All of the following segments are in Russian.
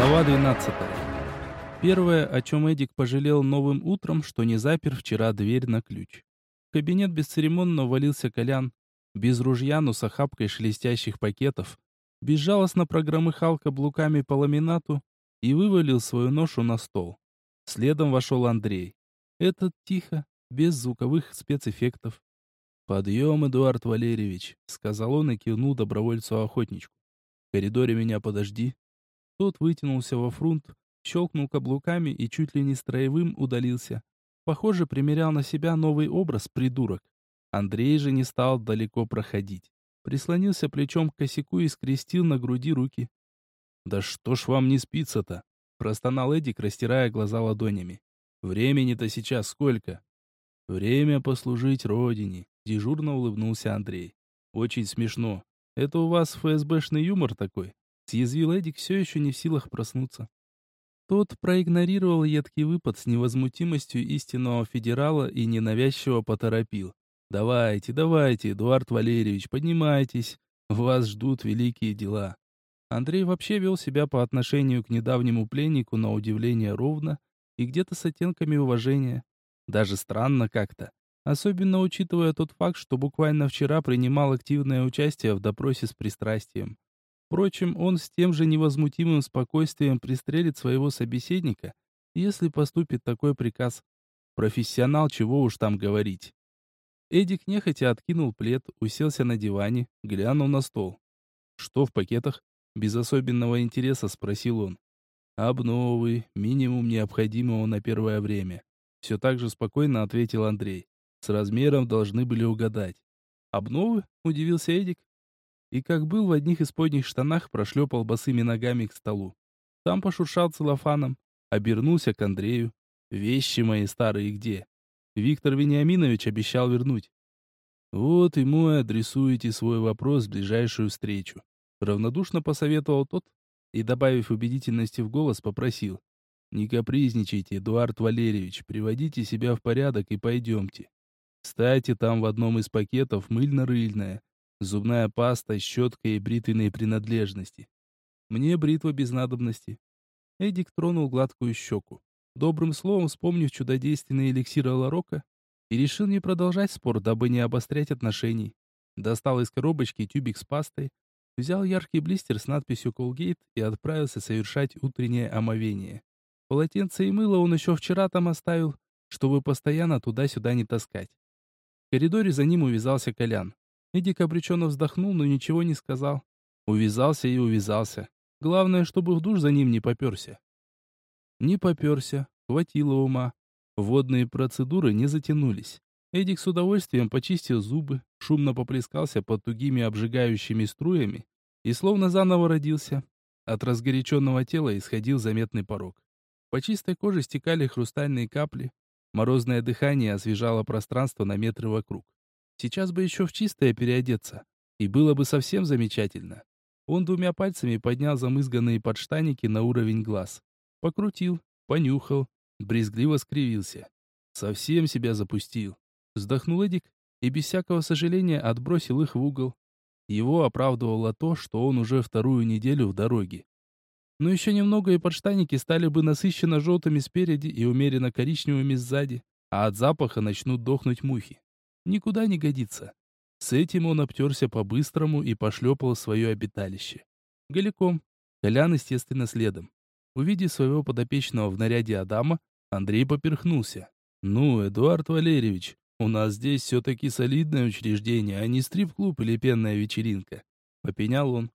Глава 12. Первое, о чем Эдик пожалел новым утром, что не запер вчера дверь на ключ. В кабинет бесцеремонно валился Колян, без ружья, но с охапкой шелестящих пакетов, безжалостно прогромыхал каблуками по ламинату и вывалил свою ношу на стол. Следом вошел Андрей. Этот тихо, без звуковых спецэффектов. «Подъем, Эдуард Валерьевич», — сказал он и кивнул добровольцу-охотничку. «В коридоре меня подожди». Тот вытянулся во фрунт, щелкнул каблуками и чуть ли не строевым удалился. Похоже, примерял на себя новый образ придурок. Андрей же не стал далеко проходить. Прислонился плечом к косяку и скрестил на груди руки. «Да что ж вам не спится-то?» — простонал Эдик, растирая глаза ладонями. «Времени-то сейчас сколько?» «Время послужить родине», — дежурно улыбнулся Андрей. «Очень смешно. Это у вас ФСБшный юмор такой?» Съязвил Эдик, все еще не в силах проснуться. Тот проигнорировал едкий выпад с невозмутимостью истинного федерала и ненавязчиво поторопил. «Давайте, давайте, Эдуард Валерьевич, поднимайтесь. Вас ждут великие дела». Андрей вообще вел себя по отношению к недавнему пленнику на удивление ровно и где-то с оттенками уважения. Даже странно как-то. Особенно учитывая тот факт, что буквально вчера принимал активное участие в допросе с пристрастием. Впрочем, он с тем же невозмутимым спокойствием пристрелит своего собеседника, если поступит такой приказ. Профессионал, чего уж там говорить. Эдик нехотя откинул плед, уселся на диване, глянул на стол. «Что в пакетах?» Без особенного интереса спросил он. «Обновы, минимум необходимого на первое время». Все так же спокойно ответил Андрей. «С размером должны были угадать». «Обновы?» – удивился Эдик и, как был в одних исподних штанах, прошлепал босыми ногами к столу. Там пошуршал целлофаном, обернулся к Андрею. «Вещи мои старые где?» Виктор Вениаминович обещал вернуть. «Вот ему и адресуете свой вопрос в ближайшую встречу», равнодушно посоветовал тот и, добавив убедительности в голос, попросил. «Не капризничайте, Эдуард Валерьевич, приводите себя в порядок и пойдемте. Кстати, там в одном из пакетов мыльно-рыльная, Зубная паста, щетка и бритвенные принадлежности. Мне бритва без надобности. Эдик тронул гладкую щеку. Добрым словом вспомнив чудодейственный эликсир Аларока, и решил не продолжать спор, дабы не обострять отношений. Достал из коробочки тюбик с пастой, взял яркий блистер с надписью «Колгейт» и отправился совершать утреннее омовение. Полотенце и мыло он еще вчера там оставил, чтобы постоянно туда-сюда не таскать. В коридоре за ним увязался Колян. Эдик обреченно вздохнул, но ничего не сказал. Увязался и увязался. Главное, чтобы в душ за ним не поперся. Не поперся, хватило ума. Водные процедуры не затянулись. Эдик с удовольствием почистил зубы, шумно поплескался под тугими обжигающими струями и словно заново родился. От разгоряченного тела исходил заметный порог. По чистой коже стекали хрустальные капли. Морозное дыхание освежало пространство на метры вокруг. Сейчас бы еще в чистое переодеться, и было бы совсем замечательно. Он двумя пальцами поднял замызганные подштаники на уровень глаз. Покрутил, понюхал, брезгливо скривился. Совсем себя запустил. Вздохнул Эдик и без всякого сожаления отбросил их в угол. Его оправдывало то, что он уже вторую неделю в дороге. Но еще немного и подштаники стали бы насыщенно желтыми спереди и умеренно коричневыми сзади, а от запаха начнут дохнуть мухи никуда не годится. С этим он обтерся по-быстрому и пошлепал свое обиталище. Голиком. Колян, естественно, следом. Увидев своего подопечного в наряде Адама, Андрей поперхнулся. «Ну, Эдуард Валерьевич, у нас здесь все-таки солидное учреждение, а не стрип-клуб или пенная вечеринка», — попенял он.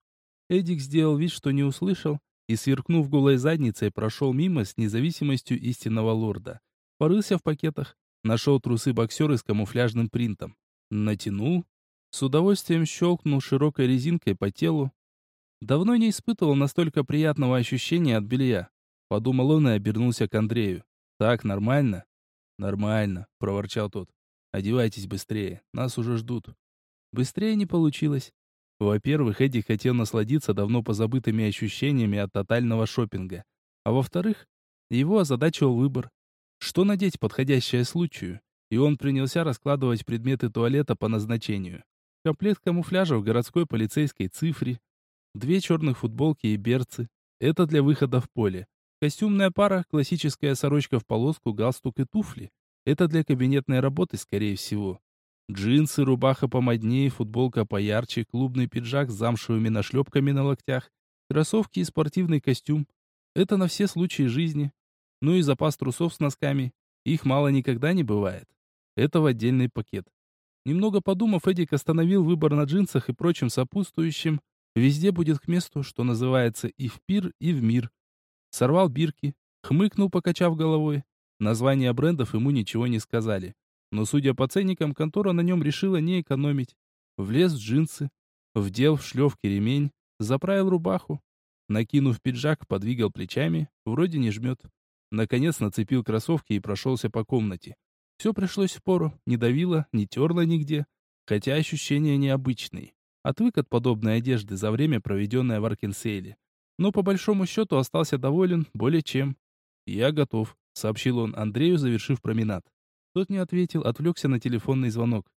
Эдик сделал вид, что не услышал, и, сверкнув голой задницей, прошел мимо с независимостью истинного лорда. Порылся в пакетах, Нашел трусы боксеры с камуфляжным принтом. Натянул. С удовольствием щелкнул широкой резинкой по телу. Давно не испытывал настолько приятного ощущения от белья. Подумал он и обернулся к Андрею. «Так, нормально?» «Нормально», — проворчал тот. «Одевайтесь быстрее, нас уже ждут». Быстрее не получилось. Во-первых, Эдди хотел насладиться давно позабытыми ощущениями от тотального шопинга. А во-вторых, его озадачивал выбор. Что надеть, подходящее случаю? И он принялся раскладывать предметы туалета по назначению. Комплект камуфляжа в городской полицейской цифре, две черных футболки и берцы, Это для выхода в поле. Костюмная пара, классическая сорочка в полоску, галстук и туфли. Это для кабинетной работы, скорее всего. Джинсы, рубаха помоднее, футболка поярче, клубный пиджак с замшевыми нашлепками на локтях, кроссовки и спортивный костюм. Это на все случаи жизни. Ну и запас трусов с носками. Их мало никогда не бывает. Это в отдельный пакет. Немного подумав, Эдик остановил выбор на джинсах и прочим сопутствующим. Везде будет к месту, что называется и в пир, и в мир. Сорвал бирки, хмыкнул, покачав головой. Названия брендов ему ничего не сказали. Но, судя по ценникам, контора на нем решила не экономить. Влез в джинсы, вдел в шлевки ремень, заправил рубаху. Накинув пиджак, подвигал плечами, вроде не жмет. Наконец нацепил кроссовки и прошелся по комнате. Все пришлось в пору, не давило, не терло нигде, хотя ощущения необычные. Отвык от подобной одежды за время, проведенное в Аркенсейле. Но по большому счету остался доволен более чем. «Я готов», — сообщил он Андрею, завершив променад. Тот не ответил, отвлекся на телефонный звонок.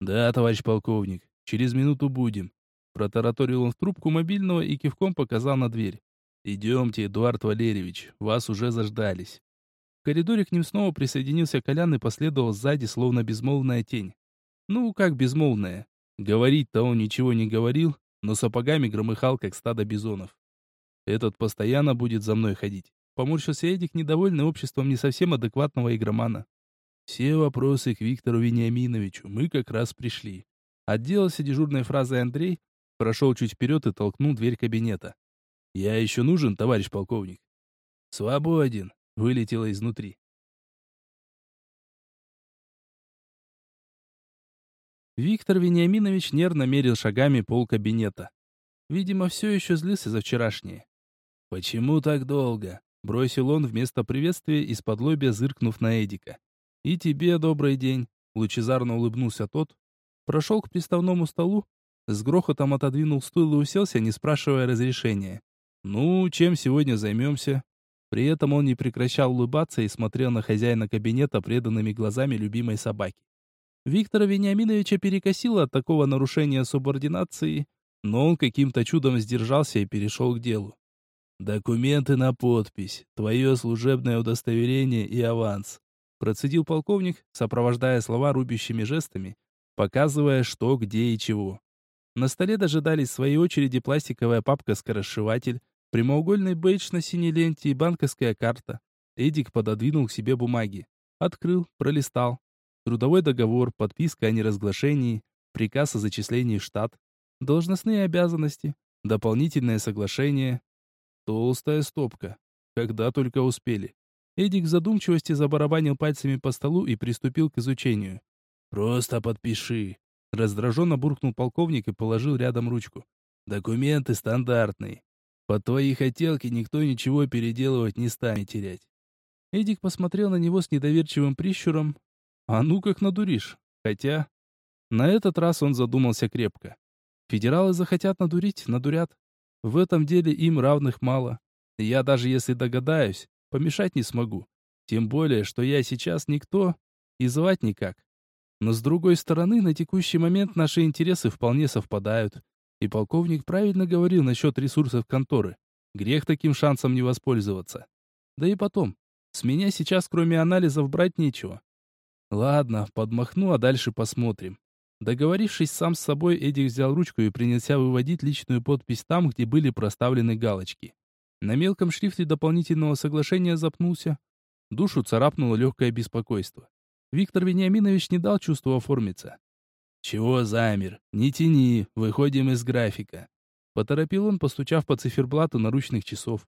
«Да, товарищ полковник, через минуту будем». Протараторил он в трубку мобильного и кивком показал на дверь. «Идемте, Эдуард Валерьевич, вас уже заждались». В коридоре к ним снова присоединился Колян и последовал сзади, словно безмолвная тень. Ну, как безмолвная. Говорить-то он ничего не говорил, но сапогами громыхал, как стадо бизонов. Этот постоянно будет за мной ходить. Поморщился Эдик, недовольный обществом не совсем адекватного игромана. Все вопросы к Виктору Вениаминовичу. Мы как раз пришли. Отделался дежурной фразой Андрей, прошел чуть вперед и толкнул дверь кабинета. «Я еще нужен, товарищ полковник?» «Свободен», вылетело изнутри. Виктор Вениаминович нервно мерил шагами пол кабинета. Видимо, все еще злился за вчерашнее. «Почему так долго?» — бросил он вместо приветствия из-под лобья, зыркнув на Эдика. «И тебе добрый день», — лучезарно улыбнулся тот. Прошел к приставному столу, с грохотом отодвинул стул и уселся, не спрашивая разрешения. «Ну, чем сегодня займемся?» При этом он не прекращал улыбаться и смотрел на хозяина кабинета преданными глазами любимой собаки. Виктора Вениаминовича перекосило от такого нарушения субординации, но он каким-то чудом сдержался и перешел к делу. «Документы на подпись, твое служебное удостоверение и аванс», процедил полковник, сопровождая слова рубящими жестами, показывая, что, где и чего. На столе дожидались своей очереди пластиковая папка-скоросшиватель, Прямоугольный бейдж на синей ленте и банковская карта. Эдик пододвинул к себе бумаги. Открыл, пролистал. Трудовой договор, подписка о неразглашении, приказ о зачислении в штат, должностные обязанности, дополнительное соглашение. Толстая стопка. Когда только успели. Эдик в задумчивости забарабанил пальцами по столу и приступил к изучению. «Просто подпиши», — раздраженно буркнул полковник и положил рядом ручку. «Документы стандартные. Под твои хотелки никто ничего переделывать не станет терять. Эдик посмотрел на него с недоверчивым прищуром. А ну как надуришь. Хотя... На этот раз он задумался крепко. Федералы захотят надурить, надурят. В этом деле им равных мало. Я даже если догадаюсь, помешать не смогу. Тем более, что я сейчас никто и звать никак. Но с другой стороны, на текущий момент наши интересы вполне совпадают. И полковник правильно говорил насчет ресурсов конторы. Грех таким шансом не воспользоваться. Да и потом, с меня сейчас кроме анализов брать нечего. Ладно, подмахну, а дальше посмотрим. Договорившись сам с собой, Эдик взял ручку и принялся выводить личную подпись там, где были проставлены галочки. На мелком шрифте дополнительного соглашения запнулся. Душу царапнуло легкое беспокойство. Виктор Вениаминович не дал чувству оформиться. «Чего замер? Не тяни, выходим из графика». Поторопил он, постучав по циферблату наручных часов.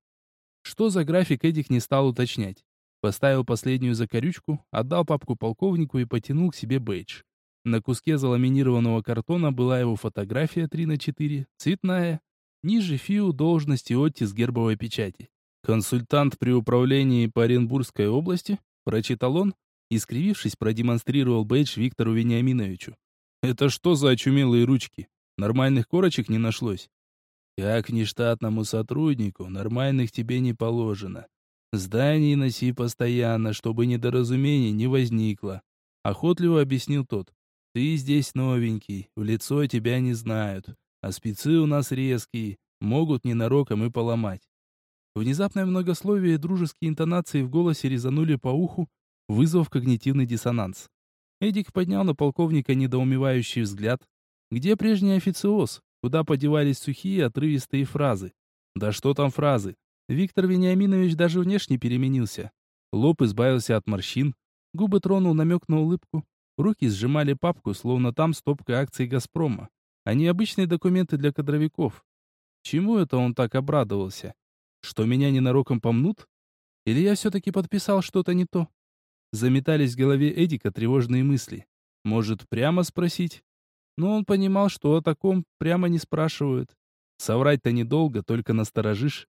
Что за график Эдик не стал уточнять. Поставил последнюю закорючку, отдал папку полковнику и потянул к себе бейдж. На куске заламинированного картона была его фотография 3 на 4, цветная. Ниже ФИУ должности оттиск гербовой печати. «Консультант при управлении по Оренбургской области», прочитал он, и, скривившись, продемонстрировал бейдж Виктору Вениаминовичу. Это что за очумелые ручки? Нормальных корочек не нашлось. Как нештатному сотруднику, нормальных тебе не положено. Здание носи постоянно, чтобы недоразумений не возникло. Охотливо объяснил тот. Ты здесь новенький, в лицо тебя не знают. А спецы у нас резкие, могут ненароком и поломать. Внезапное многословие и дружеские интонации в голосе резанули по уху, вызвав когнитивный диссонанс. Эдик поднял на полковника недоумевающий взгляд. Где прежний официоз? Куда подевались сухие отрывистые фразы? Да что там фразы? Виктор Вениаминович даже внешне переменился. Лоб избавился от морщин, губы тронул намек на улыбку, руки сжимали папку, словно там стопка акций «Газпрома», а не обычные документы для кадровиков. Чему это он так обрадовался? Что меня ненароком помнут? Или я все-таки подписал что-то не то? Заметались в голове Эдика тревожные мысли. Может, прямо спросить? Но он понимал, что о таком прямо не спрашивают. Соврать-то недолго, только насторожишь.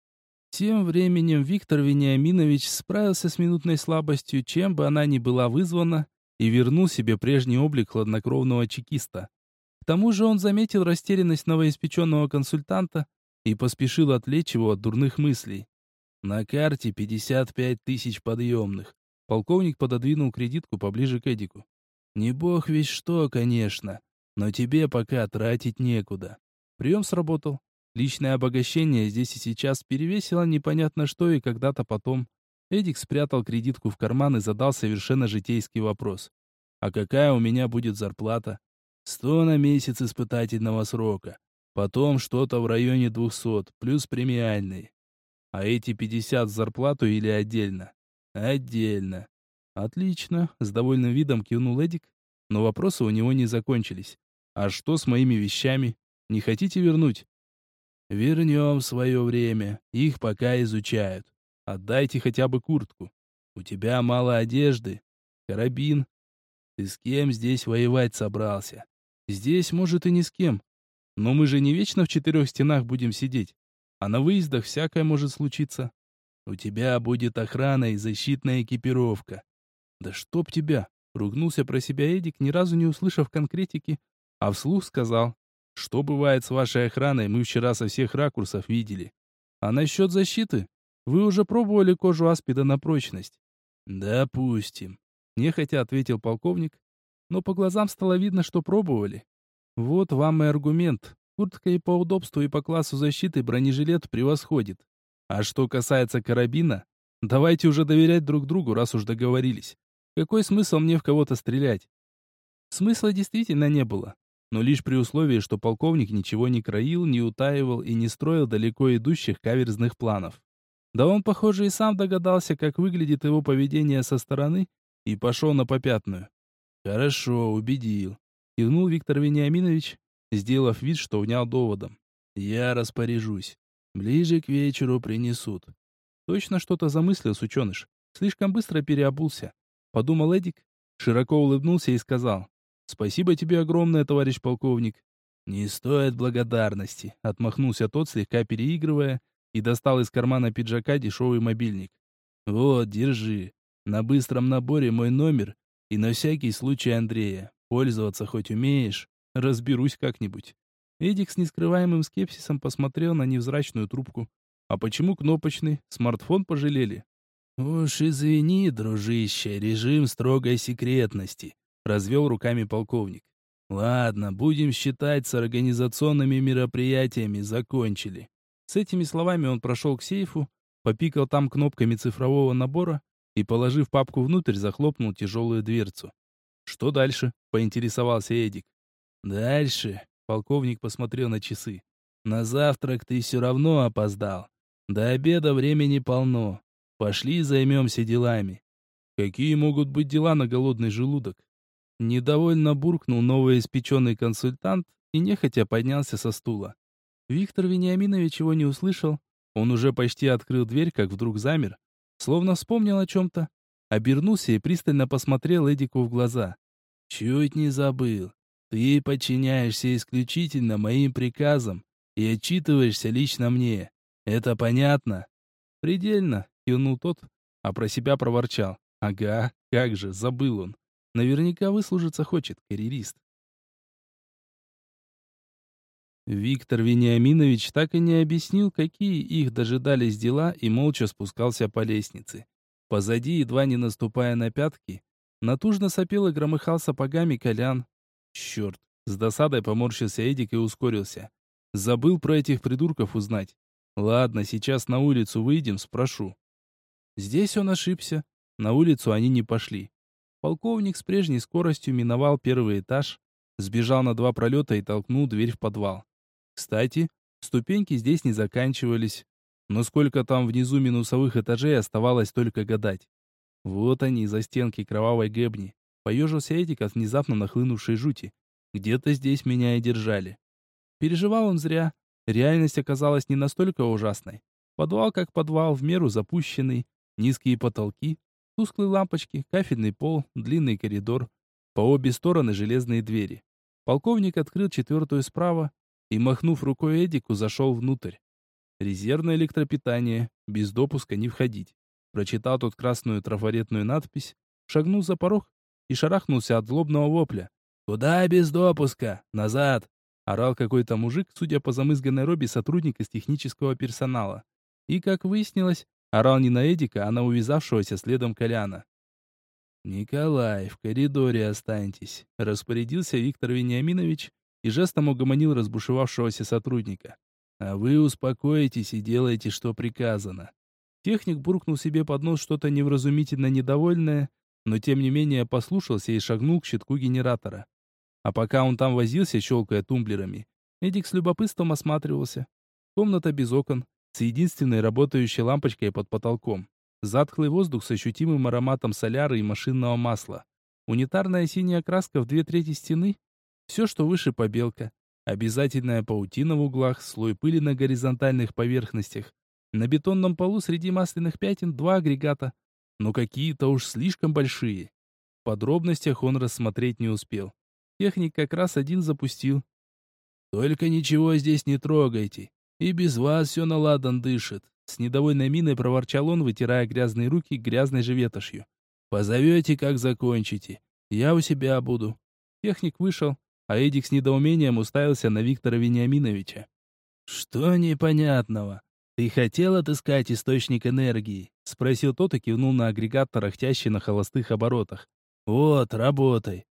Тем временем Виктор Вениаминович справился с минутной слабостью, чем бы она ни была вызвана, и вернул себе прежний облик хладнокровного чекиста. К тому же он заметил растерянность новоиспеченного консультанта и поспешил отвлечь его от дурных мыслей. На карте 55 тысяч подъемных. Полковник пододвинул кредитку поближе к Эдику. Не бог весь что, конечно, но тебе пока тратить некуда. Прием сработал. Личное обогащение здесь и сейчас перевесило непонятно что и когда-то потом. Эдик спрятал кредитку в карман и задал совершенно житейский вопрос. «А какая у меня будет зарплата?» «Сто на месяц испытательного срока. Потом что-то в районе двухсот, плюс премиальный. А эти пятьдесят зарплату или отдельно?» «Отдельно». «Отлично», — с довольным видом кивнул Эдик, но вопросы у него не закончились. «А что с моими вещами? Не хотите вернуть?» Вернем свое время. Их пока изучают. Отдайте хотя бы куртку. У тебя мало одежды. Карабин. Ты с кем здесь воевать собрался? Здесь, может, и ни с кем. Но мы же не вечно в четырех стенах будем сидеть. А на выездах всякое может случиться. У тебя будет охрана и защитная экипировка. Да чтоб тебя! Ругнулся про себя Эдик, ни разу не услышав конкретики, а вслух сказал. Что бывает с вашей охраной, мы вчера со всех ракурсов видели. А насчет защиты? Вы уже пробовали кожу аспида на прочность? Допустим. Нехотя ответил полковник, но по глазам стало видно, что пробовали. Вот вам и аргумент. Куртка и по удобству, и по классу защиты бронежилет превосходит. А что касается карабина, давайте уже доверять друг другу, раз уж договорились. Какой смысл мне в кого-то стрелять? Смысла действительно не было но лишь при условии, что полковник ничего не краил, не утаивал и не строил далеко идущих каверзных планов. Да он, похоже, и сам догадался, как выглядит его поведение со стороны, и пошел на попятную. «Хорошо, убедил», — кивнул Виктор Вениаминович, сделав вид, что внял доводом. «Я распоряжусь. Ближе к вечеру принесут». Точно что-то замыслил сученыш. Слишком быстро переобулся. Подумал Эдик, широко улыбнулся и сказал. Спасибо тебе огромное, товарищ полковник. Не стоит благодарности, отмахнулся тот, слегка переигрывая, и достал из кармана пиджака дешевый мобильник. Вот, держи. На быстром наборе мой номер и на всякий случай Андрея. Пользоваться хоть умеешь? Разберусь как-нибудь. Эдик с нескрываемым скепсисом посмотрел на невзрачную трубку. А почему кнопочный? Смартфон пожалели? Уж извини, дружище, режим строгой секретности. Развел руками полковник. Ладно, будем считать, с организационными мероприятиями закончили. С этими словами он прошел к сейфу, попикал там кнопками цифрового набора и, положив папку внутрь, захлопнул тяжелую дверцу. «Что дальше?» — поинтересовался Эдик. «Дальше?» — полковник посмотрел на часы. «На завтрак ты все равно опоздал. До обеда времени полно. Пошли займемся делами». «Какие могут быть дела на голодный желудок?» Недовольно буркнул новоиспеченный консультант и нехотя поднялся со стула. Виктор Вениаминович его не услышал. Он уже почти открыл дверь, как вдруг замер, словно вспомнил о чем-то. Обернулся и пристально посмотрел Эдику в глаза. «Чуть не забыл. Ты подчиняешься исключительно моим приказам и отчитываешься лично мне. Это понятно?» «Предельно», — кивнул тот, а про себя проворчал. «Ага, как же, забыл он. Наверняка выслужиться хочет, карьерист. Виктор Вениаминович так и не объяснил, какие их дожидались дела, и молча спускался по лестнице. Позади, едва не наступая на пятки, натужно сопел и громыхал сапогами Колян. Черт, с досадой поморщился Эдик и ускорился. Забыл про этих придурков узнать. Ладно, сейчас на улицу выйдем, спрошу. Здесь он ошибся. На улицу они не пошли. Полковник с прежней скоростью миновал первый этаж, сбежал на два пролета и толкнул дверь в подвал. Кстати, ступеньки здесь не заканчивались, но сколько там внизу минусовых этажей оставалось только гадать. Вот они, за стенки кровавой гэбни. Поежился Эдик от внезапно нахлынувшей жути. Где-то здесь меня и держали. Переживал он зря. Реальность оказалась не настолько ужасной. Подвал как подвал, в меру запущенный. Низкие потолки, тусклые лампочки, кафельный пол, длинный коридор. По обе стороны железные двери. Полковник открыл четвертую справа и, махнув рукой Эдику, зашел внутрь. Резервное электропитание, без допуска не входить. Прочитал тут красную трафаретную надпись, шагнул за порог и шарахнулся от злобного вопля. «Куда без допуска? Назад!» Орал какой-то мужик, судя по замызганной робе сотрудник из технического персонала. И, как выяснилось, орал не на Эдика, а на увязавшегося следом Коляна. «Николай, в коридоре останьтесь», — распорядился Виктор Вениаминович и жестом угомонил разбушевавшегося сотрудника. «А вы успокоитесь и делайте, что приказано». Техник буркнул себе под нос что-то невразумительно недовольное, но тем не менее послушался и шагнул к щитку генератора. А пока он там возился, щелкая тумблерами, Эдик с любопытством осматривался. Комната без окон, с единственной работающей лампочкой под потолком. Затхлый воздух с ощутимым ароматом соляры и машинного масла. Унитарная синяя краска в две трети стены. Все, что выше побелка. Обязательная паутина в углах, слой пыли на горизонтальных поверхностях. На бетонном полу среди масляных пятен два агрегата, но какие-то уж слишком большие. В подробностях он рассмотреть не успел. Техник как раз один запустил. «Только ничего здесь не трогайте, и без вас все наладан дышит», с недовольной миной проворчал он, вытирая грязные руки грязной же ветошью. «Позовете, как закончите. Я у себя буду». Техник вышел, а Эдик с недоумением уставился на Виктора Вениаминовича. «Что непонятного? Ты хотел отыскать источник энергии?» — спросил тот и кивнул на агрегат, тарахтящий на холостых оборотах. «Вот, работай.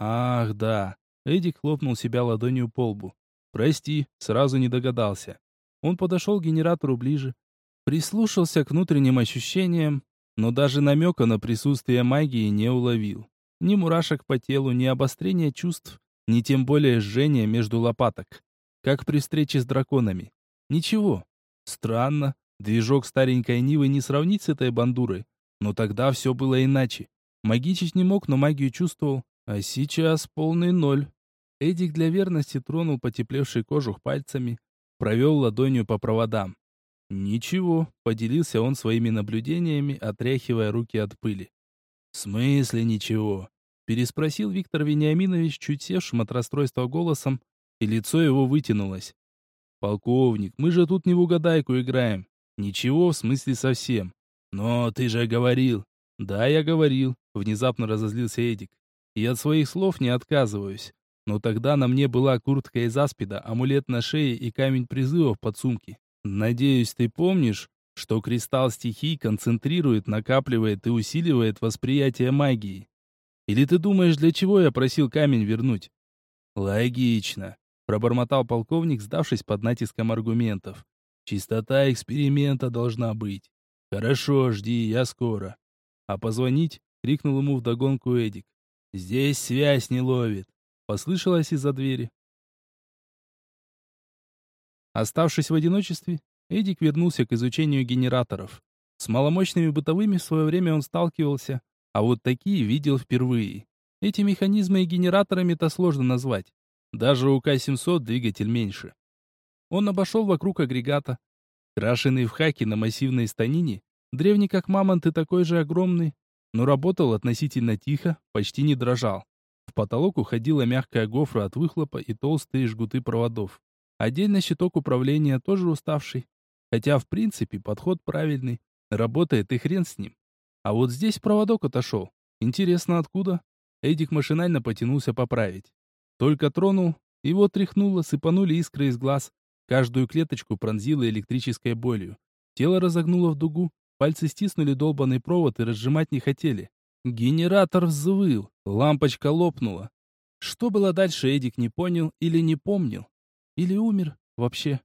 Ах, да. Эдик хлопнул себя ладонью по лбу. Прости, сразу не догадался. Он подошел к генератору ближе, прислушался к внутренним ощущениям, но даже намека на присутствие магии не уловил. Ни мурашек по телу, ни обострения чувств, ни тем более жжения между лопаток, как при встрече с драконами. Ничего. Странно, движок старенькой Нивы не сравнить с этой бандурой, но тогда все было иначе. Магичить не мог, но магию чувствовал, а сейчас полный ноль. Эдик для верности тронул потеплевший кожух пальцами, провел ладонью по проводам. Ничего, поделился он своими наблюдениями, отряхивая руки от пыли. В смысле ничего? Переспросил Виктор Вениаминович чуть севшим от расстройства голосом, и лицо его вытянулось. «Полковник, мы же тут не в угадайку играем. Ничего, в смысле совсем. Но ты же говорил». «Да, я говорил», — внезапно разозлился Эдик и от своих слов не отказываюсь. Но тогда на мне была куртка из аспида, амулет на шее и камень призыва в подсумке. Надеюсь, ты помнишь, что кристалл стихий концентрирует, накапливает и усиливает восприятие магии. Или ты думаешь, для чего я просил камень вернуть? Логично, пробормотал полковник, сдавшись под натиском аргументов. Чистота эксперимента должна быть. Хорошо, жди, я скоро. А позвонить? крикнул ему вдогонку Эдик. Здесь связь не ловит, послышалось из-за двери. Оставшись в одиночестве, Эдик вернулся к изучению генераторов. С маломощными бытовыми в свое время он сталкивался, а вот такие видел впервые. Эти механизмы и генераторами-то сложно назвать. Даже у К-700 двигатель меньше. Он обошел вокруг агрегата. Крашеный в хаке на массивной станине, древний как мамонт и такой же огромный, но работал относительно тихо, почти не дрожал. В потолок уходила мягкая гофра от выхлопа и толстые жгуты проводов. Отдельно щиток управления тоже уставший. Хотя, в принципе, подход правильный. Работает и хрен с ним. А вот здесь проводок отошел. Интересно, откуда? Эдик машинально потянулся поправить. Только тронул, его тряхнуло, сыпанули искры из глаз. Каждую клеточку пронзило электрической болью. Тело разогнуло в дугу, Пальцы стиснули долбанный провод и разжимать не хотели. Генератор взвыл, лампочка лопнула. Что было дальше, Эдик не понял или не помнил. Или умер вообще.